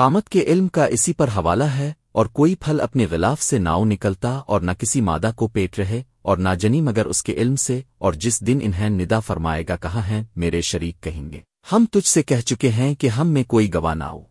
قامت کے علم کا اسی پر حوالہ ہے، اور کوئی پھل اپنے غلاف سے ناؤ نکلتا اور نہ کسی مادہ کو پیٹ رہے اور نہ جنی مگر اس کے علم سے، اور جس دن انہیں ندا فرمائے گا کہاں ہے میرے شریک کہیں گے۔ ہم تجھ سے کہہ چکے ہیں کہ ہم میں کوئی گواہ نہ ہو۔